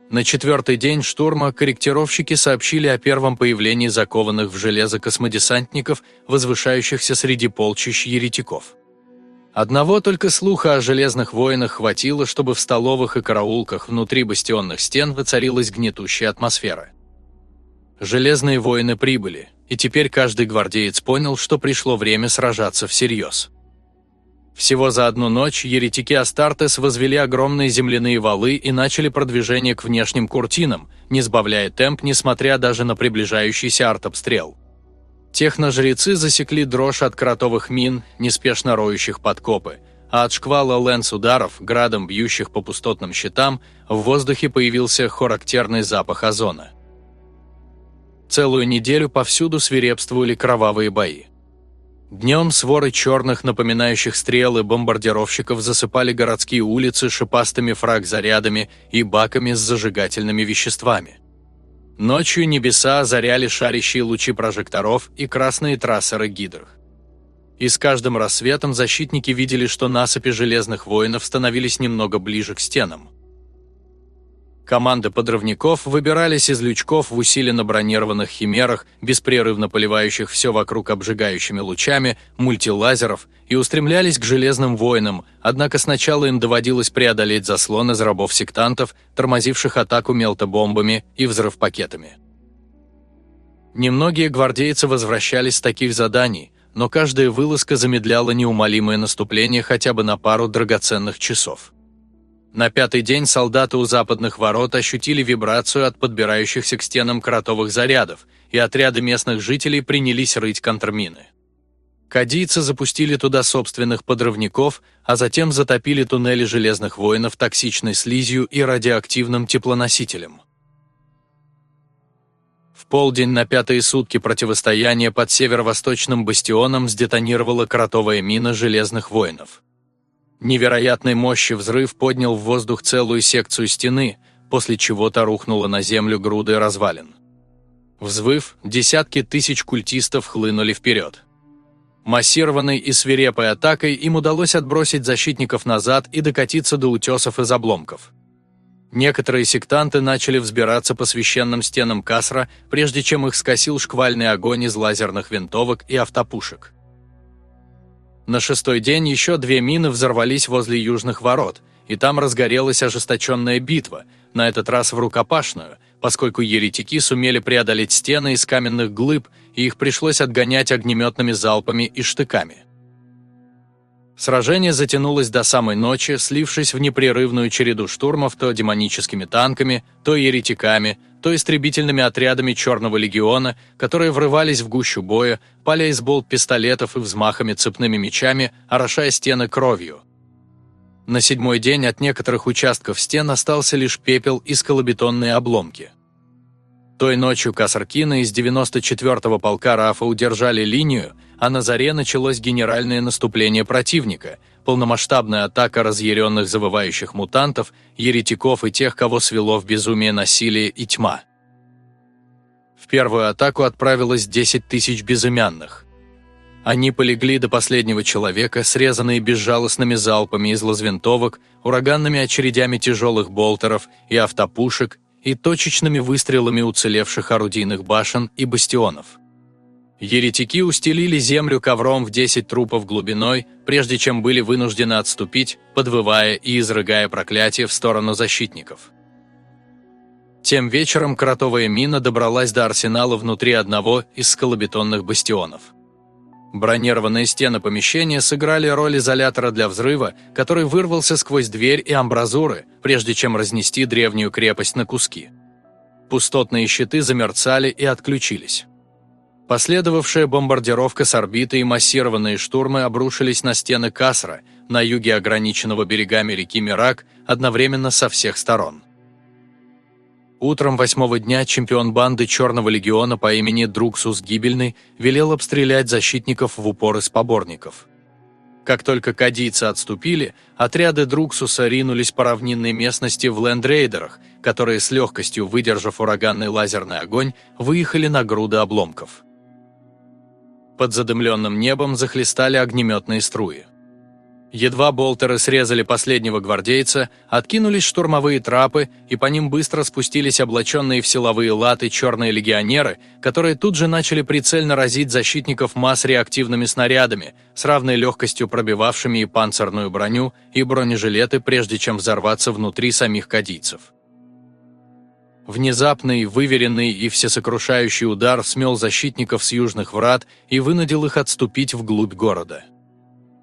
На четвертый день штурма корректировщики сообщили о первом появлении закованных в железо космодесантников, возвышающихся среди полчищ еретиков. Одного только слуха о железных воинах хватило, чтобы в столовых и караулках внутри бастионных стен воцарилась гнетущая атмосфера. Железные воины прибыли, и теперь каждый гвардеец понял, что пришло время сражаться всерьез. Всего за одну ночь еретики Астартес возвели огромные земляные валы и начали продвижение к внешним куртинам, не сбавляя темп, несмотря даже на приближающийся артобстрел. Техножрецы засекли дрожь от кротовых мин, неспешно роющих подкопы, а от шквала лэнс-ударов, градом бьющих по пустотным щитам, в воздухе появился характерный запах озона. Целую неделю повсюду свирепствовали кровавые бои. Днем своры черных, напоминающих стрелы, бомбардировщиков засыпали городские улицы шипастыми фраг-зарядами и баками с зажигательными веществами. Ночью небеса озаряли шарящие лучи прожекторов и красные трассеры гидр. И с каждым рассветом защитники видели, что насыпи железных воинов становились немного ближе к стенам. Команды подрывников выбирались из лючков в усиленно бронированных химерах, беспрерывно поливающих все вокруг обжигающими лучами, мультилазеров, и устремлялись к железным воинам, однако сначала им доводилось преодолеть заслон из рабов-сектантов, тормозивших атаку мелтобомбами и взрывпакетами. Немногие гвардейцы возвращались с таких заданий, но каждая вылазка замедляла неумолимое наступление хотя бы на пару драгоценных часов. На пятый день солдаты у западных ворот ощутили вибрацию от подбирающихся к стенам кротовых зарядов, и отряды местных жителей принялись рыть контрмины. Кадийцы запустили туда собственных подрывников, а затем затопили туннели железных воинов токсичной слизью и радиоактивным теплоносителем. В полдень на пятые сутки противостояния под северо-восточным бастионом сдетонировала кротовая мина железных воинов. Невероятной мощи взрыв поднял в воздух целую секцию стены, после чего то рухнула на землю груды развалин. Взвыв, десятки тысяч культистов хлынули вперед. Массированной и свирепой атакой им удалось отбросить защитников назад и докатиться до утесов из обломков. Некоторые сектанты начали взбираться по священным стенам Касра, прежде чем их скосил шквальный огонь из лазерных винтовок и автопушек. На шестой день еще две мины взорвались возле южных ворот, и там разгорелась ожесточенная битва, на этот раз в рукопашную, поскольку еретики сумели преодолеть стены из каменных глыб, и их пришлось отгонять огнеметными залпами и штыками. Сражение затянулось до самой ночи, слившись в непрерывную череду штурмов то демоническими танками, то еретиками, то истребительными отрядами Черного легиона, которые врывались в гущу боя, паля из болт пистолетов и взмахами цепными мечами, орошая стены кровью. На седьмой день от некоторых участков стен остался лишь пепел и скалобетонные обломки. Той ночью Касаркина из 94-го полка РАФа удержали линию, а на заре началось генеральное наступление противника, полномасштабная атака разъяренных завывающих мутантов, еретиков и тех, кого свело в безумие насилие и тьма. В первую атаку отправилось 10 тысяч безымянных. Они полегли до последнего человека, срезанные безжалостными залпами из лазвинтовок, ураганными очередями тяжелых болтеров и автопушек и точечными выстрелами уцелевших орудийных башен и бастионов. Еретики устелили землю ковром в 10 трупов глубиной, прежде чем были вынуждены отступить, подвывая и изрыгая проклятие в сторону защитников. Тем вечером кротовая мина добралась до арсенала внутри одного из скалобетонных бастионов. Бронированные стены помещения сыграли роль изолятора для взрыва, который вырвался сквозь дверь и амбразуры, прежде чем разнести древнюю крепость на куски. Пустотные щиты замерцали и отключились. Последовавшая бомбардировка с орбиты и массированные штурмы обрушились на стены Касра, на юге ограниченного берегами реки Мирак, одновременно со всех сторон. Утром восьмого дня чемпион банды Черного легиона по имени Друксус Гибельный велел обстрелять защитников в упор из поборников. Как только кадийцы отступили, отряды Друксуса ринулись по равнинной местности в лендрейдерах, которые с легкостью, выдержав ураганный лазерный огонь, выехали на груды обломков. Под задымленным небом захлестали огнеметные струи. Едва болтеры срезали последнего гвардейца, откинулись штурмовые трапы, и по ним быстро спустились облаченные в силовые латы черные легионеры, которые тут же начали прицельно разить защитников масс реактивными снарядами, с равной легкостью пробивавшими и панцирную броню, и бронежилеты, прежде чем взорваться внутри самих кадийцев. Внезапный, выверенный и всесокрушающий удар смел защитников с южных врат и вынудил их отступить вглубь города.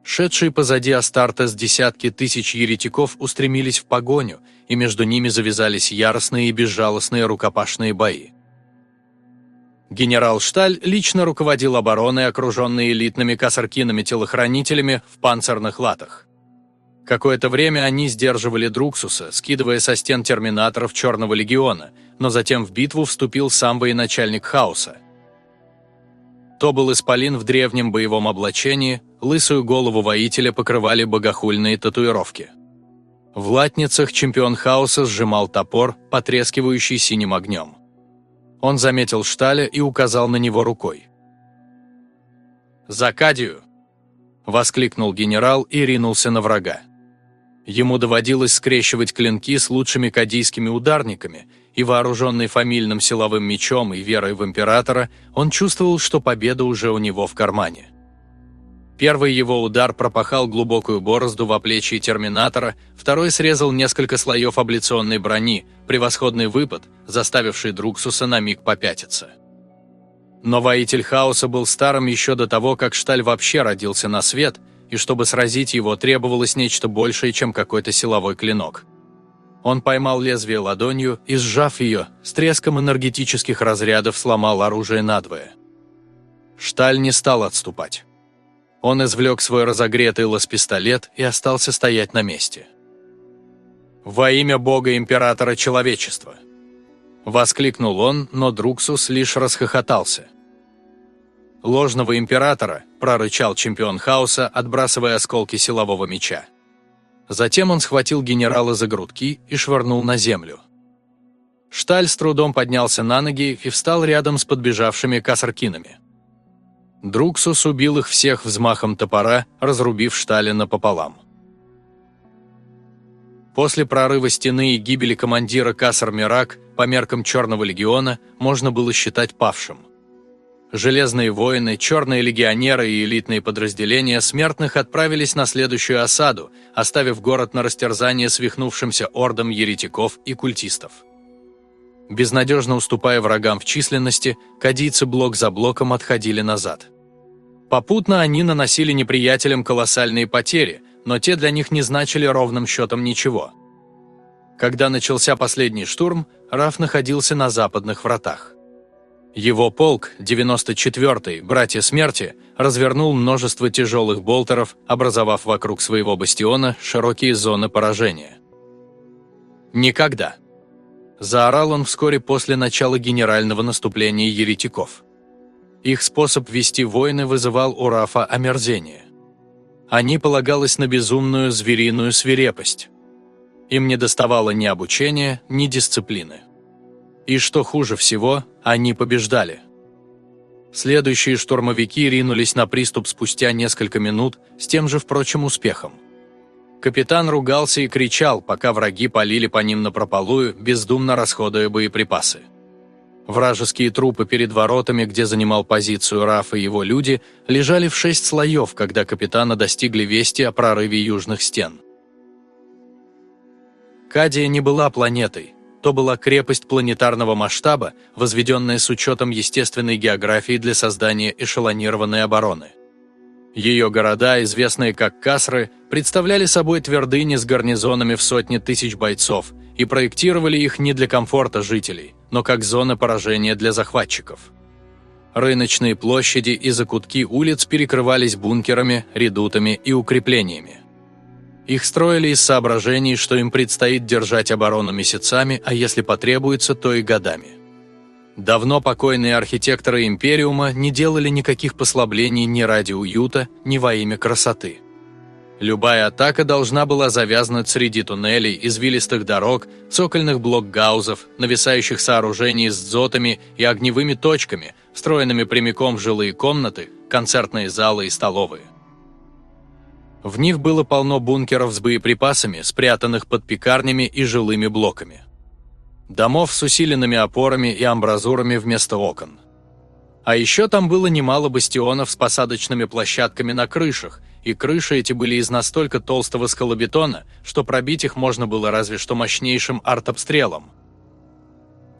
Шедшие позади Астартес десятки тысяч еретиков устремились в погоню, и между ними завязались яростные и безжалостные рукопашные бои. Генерал Шталь лично руководил обороной, окруженной элитными косаркинами-телохранителями в панцирных латах. Какое-то время они сдерживали Друксуса, скидывая со стен терминаторов Черного легиона, но затем в битву вступил сам военачальник Хаоса. То был исполин в древнем боевом облачении, лысую голову воителя покрывали богохульные татуировки. В латницах чемпион хаоса сжимал топор, потрескивающий синим огнем. Он заметил Шталя и указал на него рукой. «Закадию!» – воскликнул генерал и ринулся на врага. Ему доводилось скрещивать клинки с лучшими кадийскими ударниками – и вооруженный фамильным силовым мечом и верой в императора, он чувствовал, что победа уже у него в кармане. Первый его удар пропахал глубокую борозду в плечи терминатора, второй срезал несколько слоев абляционной брони, превосходный выпад, заставивший Друксуса на миг попятиться. Но воитель хаоса был старым еще до того, как Шталь вообще родился на свет, и чтобы сразить его требовалось нечто большее, чем какой-то силовой клинок. Он поймал лезвие ладонью и, сжав ее, с треском энергетических разрядов сломал оружие надвое. Шталь не стал отступать. Он извлек свой разогретый лаз-пистолет и остался стоять на месте. «Во имя Бога Императора Человечества!» Воскликнул он, но Друксус лишь расхохотался. «Ложного императора!» – прорычал чемпион хаоса, отбрасывая осколки силового меча. Затем он схватил генерала за грудки и швырнул на землю. Шталь с трудом поднялся на ноги и встал рядом с подбежавшими касаркинами. Друксус убил их всех взмахом топора, разрубив Шталина пополам. После прорыва стены и гибели командира Касар Мирак по меркам Черного легиона можно было считать павшим. Железные воины, черные легионеры и элитные подразделения смертных отправились на следующую осаду, оставив город на растерзание свихнувшимся ордом еретиков и культистов. Безнадежно уступая врагам в численности, кадийцы блок за блоком отходили назад. Попутно они наносили неприятелям колоссальные потери, но те для них не значили ровным счетом ничего. Когда начался последний штурм, Раф находился на западных вратах. Его полк, 94-й, Братья Смерти, развернул множество тяжелых болтеров, образовав вокруг своего бастиона широкие зоны поражения. Никогда. Заорал он вскоре после начала генерального наступления еретиков. Их способ вести войны вызывал у Рафа омерзение. Они полагалось на безумную звериную свирепость. Им не доставало ни обучения, ни дисциплины. И что хуже всего, они побеждали. Следующие штурмовики ринулись на приступ спустя несколько минут с тем же, впрочем, успехом. Капитан ругался и кричал, пока враги полили по ним напропалую, бездумно расходуя боеприпасы. Вражеские трупы перед воротами, где занимал позицию Раф и его люди, лежали в шесть слоев, когда капитана достигли вести о прорыве южных стен. Кадия не была планетой, то была крепость планетарного масштаба, возведенная с учетом естественной географии для создания эшелонированной обороны. Ее города, известные как Касры, представляли собой твердыни с гарнизонами в сотни тысяч бойцов и проектировали их не для комфорта жителей, но как зоны поражения для захватчиков. Рыночные площади и закутки улиц перекрывались бункерами, редутами и укреплениями. Их строили из соображений, что им предстоит держать оборону месяцами, а если потребуется, то и годами. Давно покойные архитекторы Империума не делали никаких послаблений ни ради уюта, ни во имя красоты. Любая атака должна была завязнуть среди туннелей, извилистых дорог, цокольных блокгаузов, нависающих сооружений с дзотами и огневыми точками, встроенными прямиком в жилые комнаты, концертные залы и столовые. В них было полно бункеров с боеприпасами, спрятанных под пекарнями и жилыми блоками домов с усиленными опорами и амбразурами вместо окон. А еще там было немало бастионов с посадочными площадками на крышах, и крыши эти были из настолько толстого скалобетона, что пробить их можно было разве что мощнейшим артобстрелом.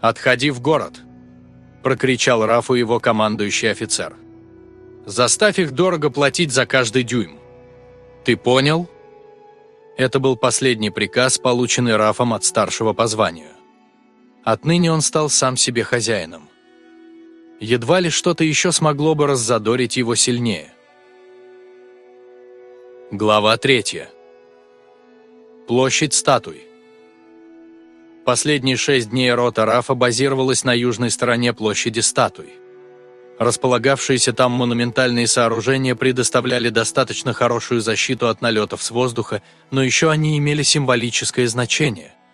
«Отходи в город!» – прокричал Рафу его командующий офицер. «Заставь их дорого платить за каждый дюйм. Ты понял?» Это был последний приказ, полученный Рафом от старшего по званию. Отныне он стал сам себе хозяином. Едва ли что-то еще смогло бы раззадорить его сильнее. Глава 3. Площадь статуй. Последние шесть дней рота Рафа базировалась на южной стороне площади статуй. Располагавшиеся там монументальные сооружения предоставляли достаточно хорошую защиту от налетов с воздуха, но еще они имели символическое значение –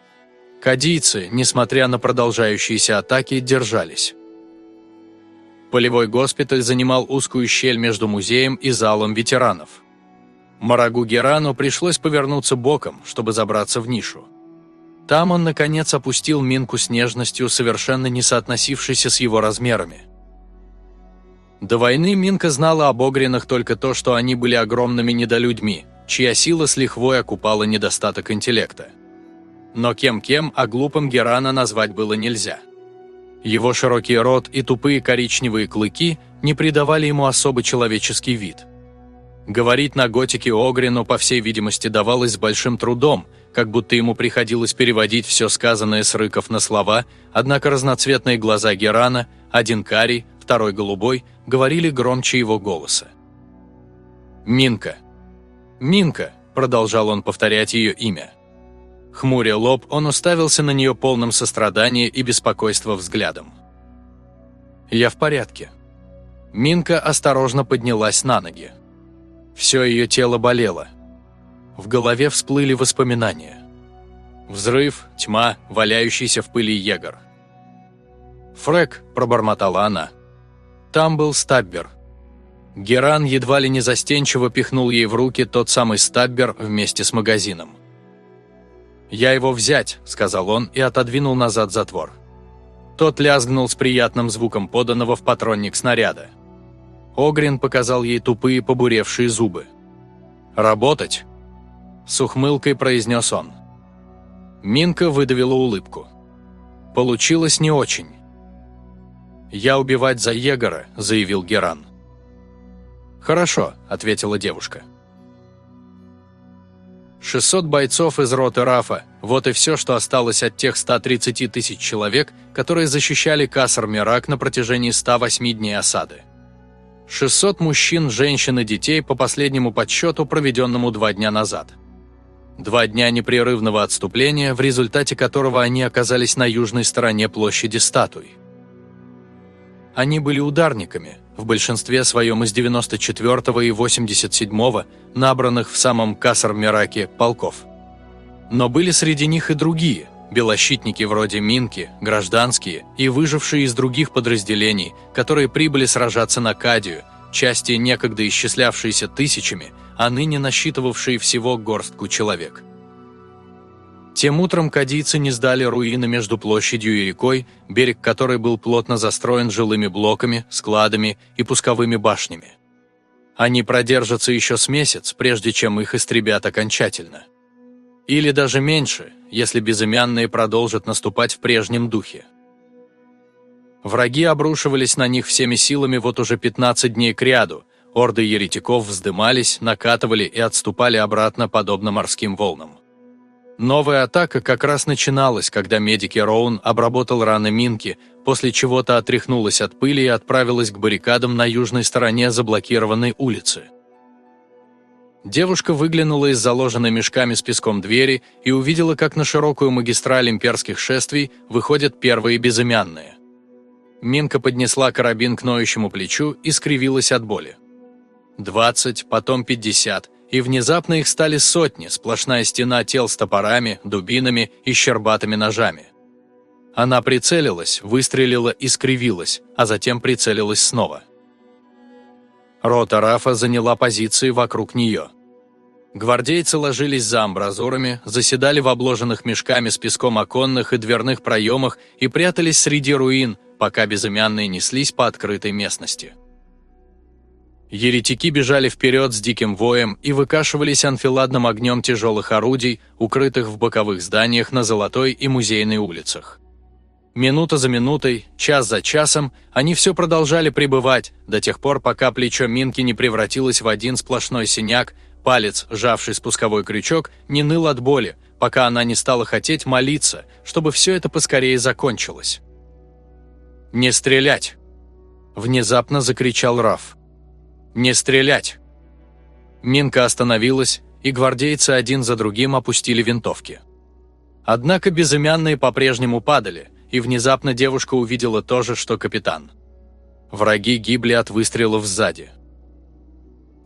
Кадийцы, несмотря на продолжающиеся атаки, держались. Полевой госпиталь занимал узкую щель между музеем и залом ветеранов. Марагу Герану пришлось повернуться боком, чтобы забраться в нишу. Там он, наконец, опустил минку с нежностью, совершенно не соотносившейся с его размерами. До войны Минка знала об Огринах только то, что они были огромными недолюдьми, чья сила с лихвой окупала недостаток интеллекта. Но кем-кем, а глупым Герана назвать было нельзя. Его широкий рот и тупые коричневые клыки не придавали ему особо человеческий вид. Говорить на готике Огрину, по всей видимости, давалось с большим трудом, как будто ему приходилось переводить все сказанное с рыков на слова, однако разноцветные глаза Герана, один карий, второй голубой, говорили громче его голоса. «Минка! Минка!» – продолжал он повторять ее имя – Хмуря лоб, он уставился на нее полным сострадания и беспокойства взглядом. «Я в порядке». Минка осторожно поднялась на ноги. Все ее тело болело. В голове всплыли воспоминания. Взрыв, тьма, валяющийся в пыли егор – «Фрэк», – пробормотала она. Там был стаббер. Геран едва ли не застенчиво пихнул ей в руки тот самый стаббер вместе с магазином. «Я его взять», – сказал он и отодвинул назад затвор. Тот лязгнул с приятным звуком поданного в патронник снаряда. Огрин показал ей тупые побуревшие зубы. «Работать!» – с ухмылкой произнес он. Минка выдавила улыбку. Получилось не очень. «Я убивать за Егора», – заявил Геран. «Хорошо», – ответила девушка. 600 бойцов из роты Рафа – вот и все, что осталось от тех 130 тысяч человек, которые защищали Кассар-Мирак на протяжении 108 дней осады. 600 мужчин, женщин и детей по последнему подсчету, проведенному два дня назад. Два дня непрерывного отступления, в результате которого они оказались на южной стороне площади статуй. Они были ударниками, в большинстве своем из 94-го и 87-го, набранных в самом Кассар-Мираке полков. Но были среди них и другие, белощитники вроде Минки, гражданские и выжившие из других подразделений, которые прибыли сражаться на Кадию, части некогда исчислявшиеся тысячами, а ныне насчитывавшие всего горстку человек. Тем утром кадийцы не сдали руины между площадью и рекой, берег которой был плотно застроен жилыми блоками, складами и пусковыми башнями. Они продержатся еще с месяц, прежде чем их истребят окончательно. Или даже меньше, если безымянные продолжат наступать в прежнем духе. Враги обрушивались на них всеми силами вот уже 15 дней кряду, орды еретиков вздымались, накатывали и отступали обратно подобно морским волнам. Новая атака как раз начиналась, когда медики Роун обработал раны Минки, после чего-то отряхнулась от пыли и отправилась к баррикадам на южной стороне заблокированной улицы. Девушка выглянула из заложенной мешками с песком двери и увидела, как на широкую магистраль имперских шествий выходят первые безымянные. Минка поднесла карабин к ноющему плечу и скривилась от боли. Двадцать, потом пятьдесят – и внезапно их стали сотни, сплошная стена тел с топорами, дубинами и щербатыми ножами. Она прицелилась, выстрелила и скривилась, а затем прицелилась снова. Рота Рафа заняла позиции вокруг нее. Гвардейцы ложились за амбразурами, заседали в обложенных мешками с песком оконных и дверных проемах и прятались среди руин, пока безымянные неслись по открытой местности. Еретики бежали вперед с диким воем и выкашивались анфиладным огнем тяжелых орудий, укрытых в боковых зданиях на Золотой и Музейной улицах. Минута за минутой, час за часом, они все продолжали пребывать, до тех пор, пока плечо Минки не превратилось в один сплошной синяк, палец, сжавший спусковой крючок, не ныл от боли, пока она не стала хотеть молиться, чтобы все это поскорее закончилось. «Не стрелять!» – внезапно закричал Раф. «Не стрелять!» Минка остановилась, и гвардейцы один за другим опустили винтовки. Однако безымянные по-прежнему падали, и внезапно девушка увидела то же, что капитан. Враги гибли от выстрелов сзади.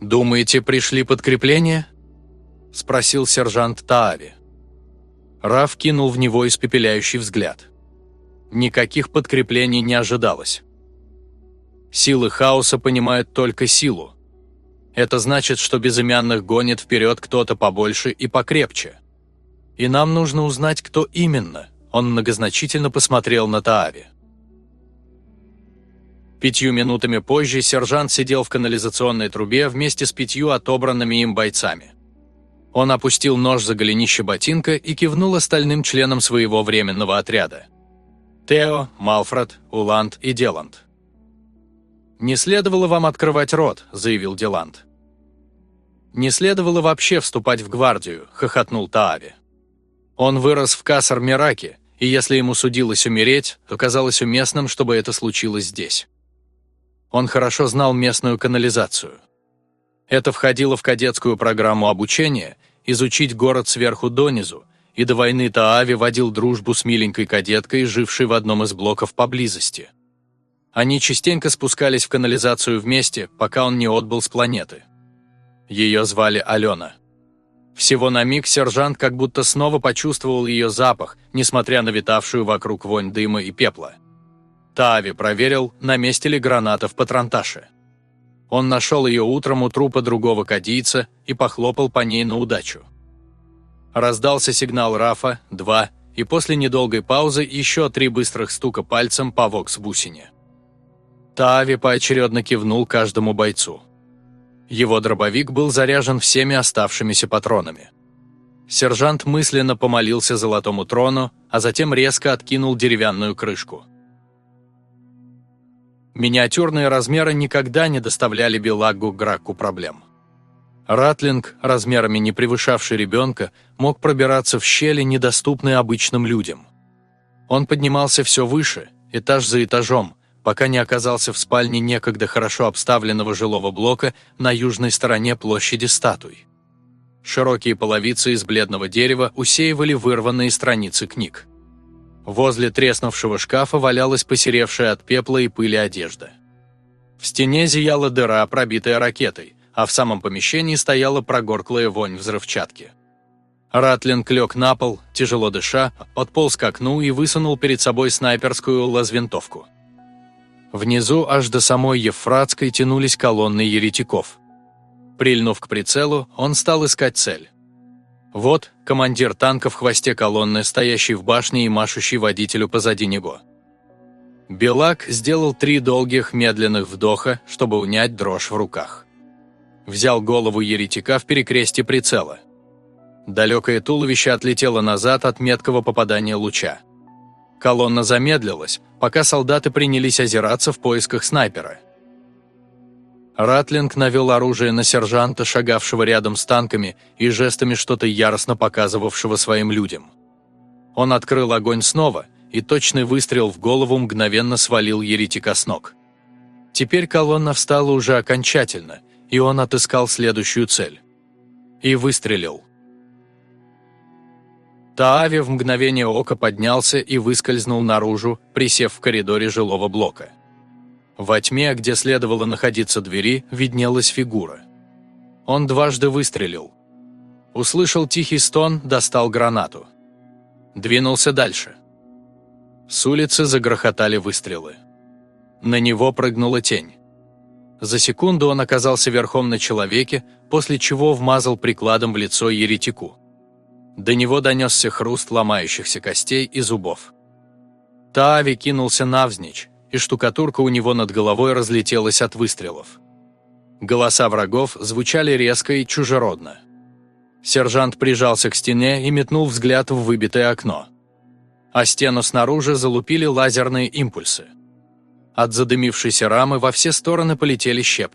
«Думаете, пришли подкрепления?» – спросил сержант Таави. Раф кинул в него испепеляющий взгляд. Никаких подкреплений не ожидалось. Силы хаоса понимают только силу. Это значит, что безымянных гонит вперед кто-то побольше и покрепче. И нам нужно узнать, кто именно. Он многозначительно посмотрел на Таави. Пятью минутами позже сержант сидел в канализационной трубе вместе с пятью отобранными им бойцами. Он опустил нож за голенище ботинка и кивнул остальным членам своего временного отряда. Тео, Малфред, Уланд и Деланд. «Не следовало вам открывать рот», – заявил Деланд. «Не следовало вообще вступать в гвардию», – хохотнул Таави. Он вырос в Кассар-Мираке, и если ему судилось умереть, то казалось уместным, чтобы это случилось здесь. Он хорошо знал местную канализацию. Это входило в кадетскую программу обучения изучить город сверху донизу, и до войны Таави водил дружбу с миленькой кадеткой, жившей в одном из блоков поблизости. Они частенько спускались в канализацию вместе, пока он не отбыл с планеты. Ее звали Алена. Всего на миг сержант как будто снова почувствовал ее запах, несмотря на витавшую вокруг вонь дыма и пепла. Таави проверил, на месте ли граната в патронташе. Он нашел ее утром у трупа другого кадийца и похлопал по ней на удачу. Раздался сигнал Рафа, два, и после недолгой паузы еще три быстрых стука пальцем по вокс-бусине. Таави поочередно кивнул каждому бойцу. Его дробовик был заряжен всеми оставшимися патронами. Сержант мысленно помолился золотому трону, а затем резко откинул деревянную крышку. Миниатюрные размеры никогда не доставляли Белагу Гракку проблем. Ратлинг, размерами не превышавший ребенка, мог пробираться в щели, недоступные обычным людям. Он поднимался все выше, этаж за этажом, пока не оказался в спальне некогда хорошо обставленного жилого блока на южной стороне площади статуй. Широкие половицы из бледного дерева усеивали вырванные страницы книг. Возле треснувшего шкафа валялась посеревшая от пепла и пыли одежда. В стене зияла дыра, пробитая ракетой, а в самом помещении стояла прогорклая вонь взрывчатки. Ратлинг лег на пол, тяжело дыша, подполз к окну и высунул перед собой снайперскую лазвинтовку. Внизу аж до самой Евфратской тянулись колонны еретиков – Прильнув к прицелу, он стал искать цель. Вот командир танка в хвосте колонны, стоящий в башне и машущий водителю позади него. Белак сделал три долгих медленных вдоха, чтобы унять дрожь в руках. Взял голову еретика в перекресте прицела. Далекое туловище отлетело назад от меткого попадания луча. Колонна замедлилась, пока солдаты принялись озираться в поисках снайпера. Ратлинг навел оружие на сержанта, шагавшего рядом с танками, и жестами что-то яростно показывавшего своим людям. Он открыл огонь снова, и точный выстрел в голову мгновенно свалил еретика с ног. Теперь колонна встала уже окончательно, и он отыскал следующую цель. И выстрелил. Таави в мгновение ока поднялся и выскользнул наружу, присев в коридоре жилого блока. Во тьме, где следовало находиться двери, виднелась фигура. Он дважды выстрелил. Услышал тихий стон, достал гранату. Двинулся дальше. С улицы загрохотали выстрелы. На него прыгнула тень. За секунду он оказался верхом на человеке, после чего вмазал прикладом в лицо еретику. До него донесся хруст ломающихся костей и зубов. Таави кинулся навзничь, и штукатурка у него над головой разлетелась от выстрелов. Голоса врагов звучали резко и чужеродно. Сержант прижался к стене и метнул взгляд в выбитое окно. А стену снаружи залупили лазерные импульсы. От задымившейся рамы во все стороны полетели щепки.